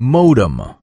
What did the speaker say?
modem.